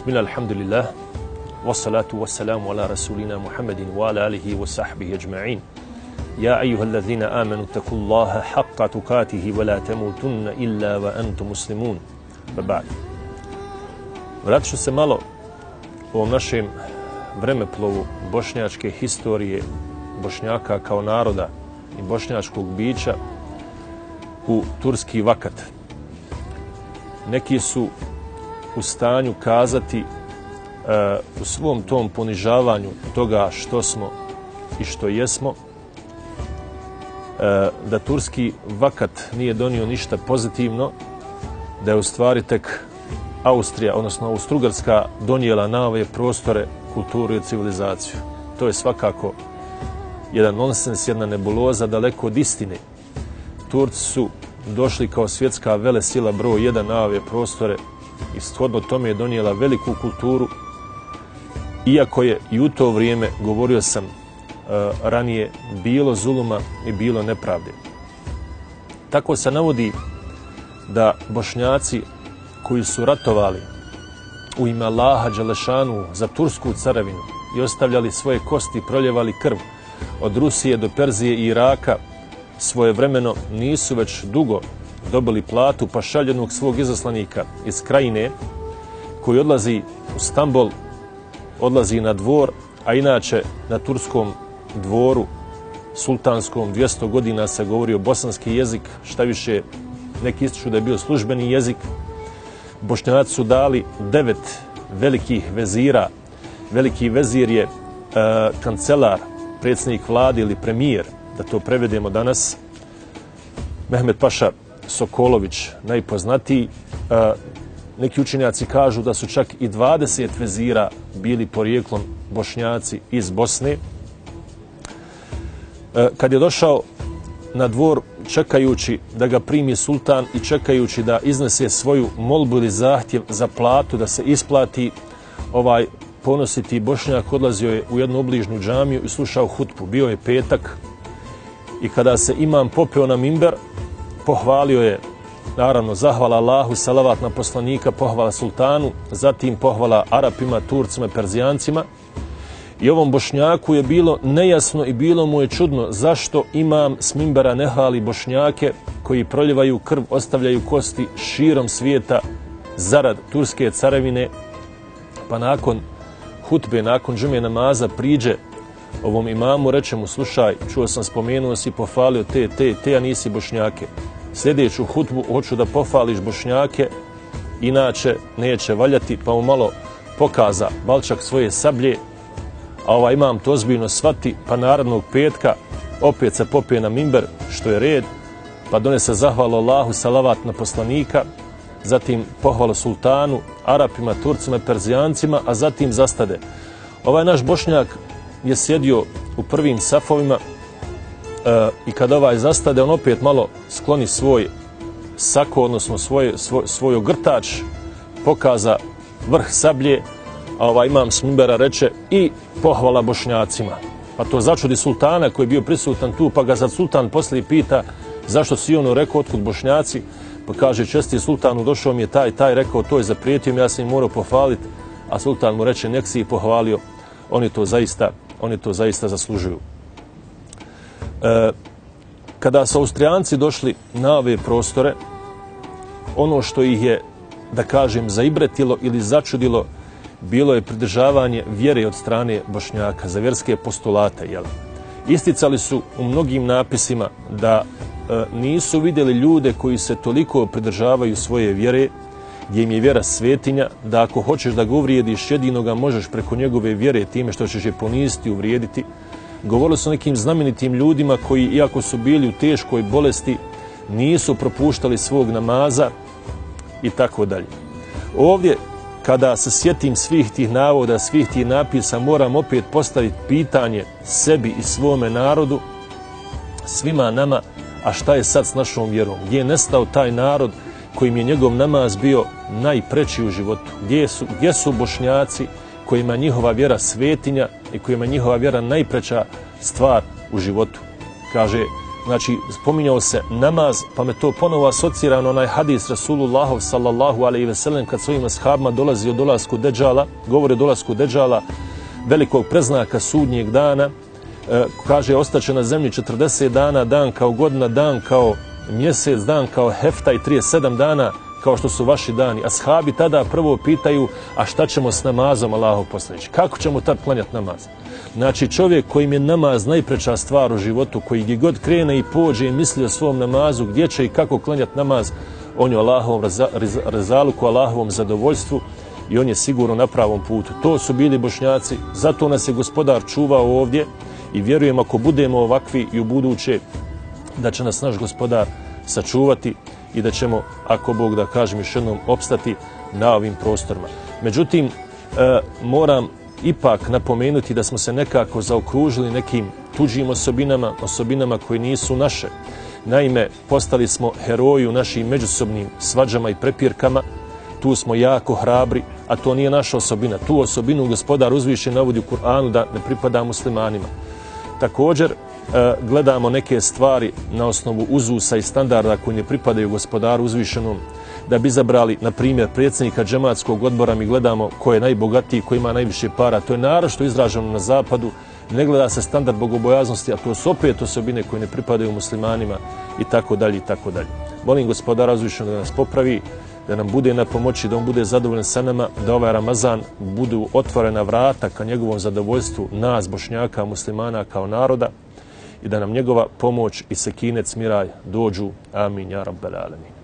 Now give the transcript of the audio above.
Bismillah, alhamdulillah, wassalatu wassalamu ala rasulina Muhammedin wa ala alihi wa sahbihi ajma'in. يا أيها الذين آمنوا اتقوا الله حق تقاته ولا تموتن إلا وأنتم مسلمون فبعد Vratit ću se malo u ovom našem vremeplovu bošnjačke historije bošnjaka kao naroda i bošnjačkog bića u turski vakat. Neki su u stanju kazati e, u svom tom ponižavanju toga što smo i što jesmo, e, da turski vakat nije donio ništa pozitivno, da je u stvari tek Austrija, odnosno Austrugarska, donijela na ove prostore kulturu i civilizaciju. To je svakako jedan nonsens, jedna nebuloza daleko od istine. Turci su došli kao svjetska vele sila broj jedan na ove prostore i shodno tome je donijela veliku kulturu, iako je i u to vrijeme, govorio sam e, ranije, bilo zuluma i bilo nepravde. Tako se navodi da bošnjaci koji su ratovali u ime Allaha Đalešanu za Tursku caravinu i ostavljali svoje kosti i proljevali krv od Rusije do Perzije i Iraka, svoje vremeno nisu već dugo dobili platu pa šaljenog svog izaslanika iz krajine koji odlazi u Stambol, odlazi na dvor, a inače na turskom dvoru sultanskom 200 godina se govorio bosanski jezik, šta više neki ističu da je bio službeni jezik. Bošnjaci su dali devet velikih vezira. Veliki vezir je e, kancelar, predsjednik vlade ili premijer, da to prevedemo danas. Mehmet Paša Sokolović, najpoznatiji. E, neki učenjaci kažu da su čak i 20 vezira bili porijeklom bošnjaci iz Bosne. E, kad je došao na dvor čekajući da ga primi sultan i čekajući da iznese svoju molbu ili zahtjev za platu da se isplati ovaj ponositi bošnjak odlazio je u jednu obližnu džamiju i slušao hutbu. Bio je petak i kada se imam popeo na mimber, pohvalio je naravno zahvala Allahu, salavat na poslanika, pohvala sultanu, zatim pohvala Arapima, Turcima, Perzijancima. I ovom bošnjaku je bilo nejasno i bilo mu je čudno zašto imam Smimbera nehali bošnjake koji proljevaju krv, ostavljaju kosti širom svijeta zarad turske carevine, pa nakon hutbe, nakon džume namaza priđe ovom imamu, reče mu, slušaj, čuo sam, spomenuo si, pofalio te, te, te, a nisi bošnjake. Sljedeću hutbu hoću da pofališ bošnjake, inače neće valjati, pa mu malo pokaza balčak svoje sablje, a ovaj imam to ozbiljno svati, pa narodnog petka opet se popije na mimber, što je red, pa donese zahvalu Allahu, salavat na poslanika, zatim pohvalu sultanu, Arapima, Turcima, Perzijancima, a zatim zastade. Ovaj naš bošnjak je sjedio u prvim safovima e, i kada ovaj zastade, on opet malo skloni svoj sako, odnosno svoj, svoj, svoj ogrtač, pokaza vrh sablje, a ovaj imam smimbera reče i pohvala bošnjacima. Pa to začudi sultana koji je bio prisutan tu, pa ga za sultan poslije pita zašto si ono rekao, otkud bošnjaci, pa kaže česti sultanu, došao mi je taj, taj rekao, to je zaprijetio ja sam im morao pohvaliti, a sultan mu reče, nek si ih pohvalio, oni to zaista, oni to zaista zaslužuju. E, kada su Austrijanci došli na ove prostore, ono što ih je, da kažem, zaibretilo ili začudilo, bilo je pridržavanje vjere od strane Bošnjaka za vjerske postulate. Jel? Isticali su u mnogim napisima da e, nisu vidjeli ljude koji se toliko pridržavaju svoje vjere, gdje im je vjera svetinja, da ako hoćeš da ga uvrijediš, jedino ga možeš preko njegove vjere time što ćeš je poniziti, uvrijediti. Govorilo su o nekim znamenitim ljudima koji, iako su bili u teškoj bolesti, nisu propuštali svog namaza i tako dalje. Ovdje kada se sjetim svih tih navoda, svih tih napisa, moram opet postaviti pitanje sebi i svome narodu, svima nama, a šta je sad s našom vjerom? Gdje je nestao taj narod kojim je njegov namaz bio najpreći u životu? Gdje su, gdje su bošnjaci kojima njihova vjera svetinja i kojima njihova vjera najpreća stvar u životu? Kaže znači spominjao se namaz, pa me to ponovo asocira na onaj hadis Rasulullahov sallallahu alaihi ve sellem kad svojim ashabima dolazi o dolasku Deđala, govori o dolasku Deđala, velikog preznaka sudnjeg dana, e, kaže ostaće na zemlji 40 dana, dan kao godina, dan kao mjesec, dan kao hefta i 37 dana, kao što su vaši dani. Ashabi tada prvo pitaju, a šta ćemo s namazom Allahov poslanić? Kako ćemo tad klanjati namaz? Znači čovjek kojim je namaz najpreča stvar u životu, koji gdje god krene i pođe i misli o svom namazu, gdje će i kako klanjati namaz, on je Allahovom rezaluku, Allahovom zadovoljstvu i on je sigurno na pravom putu. To su bili bošnjaci, zato nas je gospodar čuvao ovdje i vjerujem ako budemo ovakvi i u buduće, da će nas naš gospodar sačuvati i da ćemo, ako Bog da kažem još jednom, opstati na ovim prostorima. Međutim, e, moram ipak napomenuti da smo se nekako zaokružili nekim tuđim osobinama, osobinama koje nisu naše. Naime, postali smo heroji u našim međusobnim svađama i prepirkama, tu smo jako hrabri, a to nije naša osobina. Tu osobinu gospodar uzviše navodi u Kur'anu da ne pripada muslimanima. Također, E, gledamo neke stvari na osnovu uzusa i standarda koji ne pripadaju gospodaru uzvišenom, da bi izabrali, na primjer, predsjednika džematskog odbora, mi gledamo ko je najbogatiji, ko ima najviše para, to je narošto izraženo na zapadu, ne gleda se standard bogobojaznosti, a to su opet osobine koje ne pripadaju muslimanima i tako dalje i tako dalje. Molim gospodara uzvišenog da nas popravi, da nam bude na pomoći, da on bude zadovoljen sa nama, da ovaj Ramazan budu otvorena vrata ka njegovom zadovoljstvu nas, bošnjaka, muslimana kao naroda, i da nam njegova pomoć i sekinec miraj dođu. Amin, ja rabbel alemin.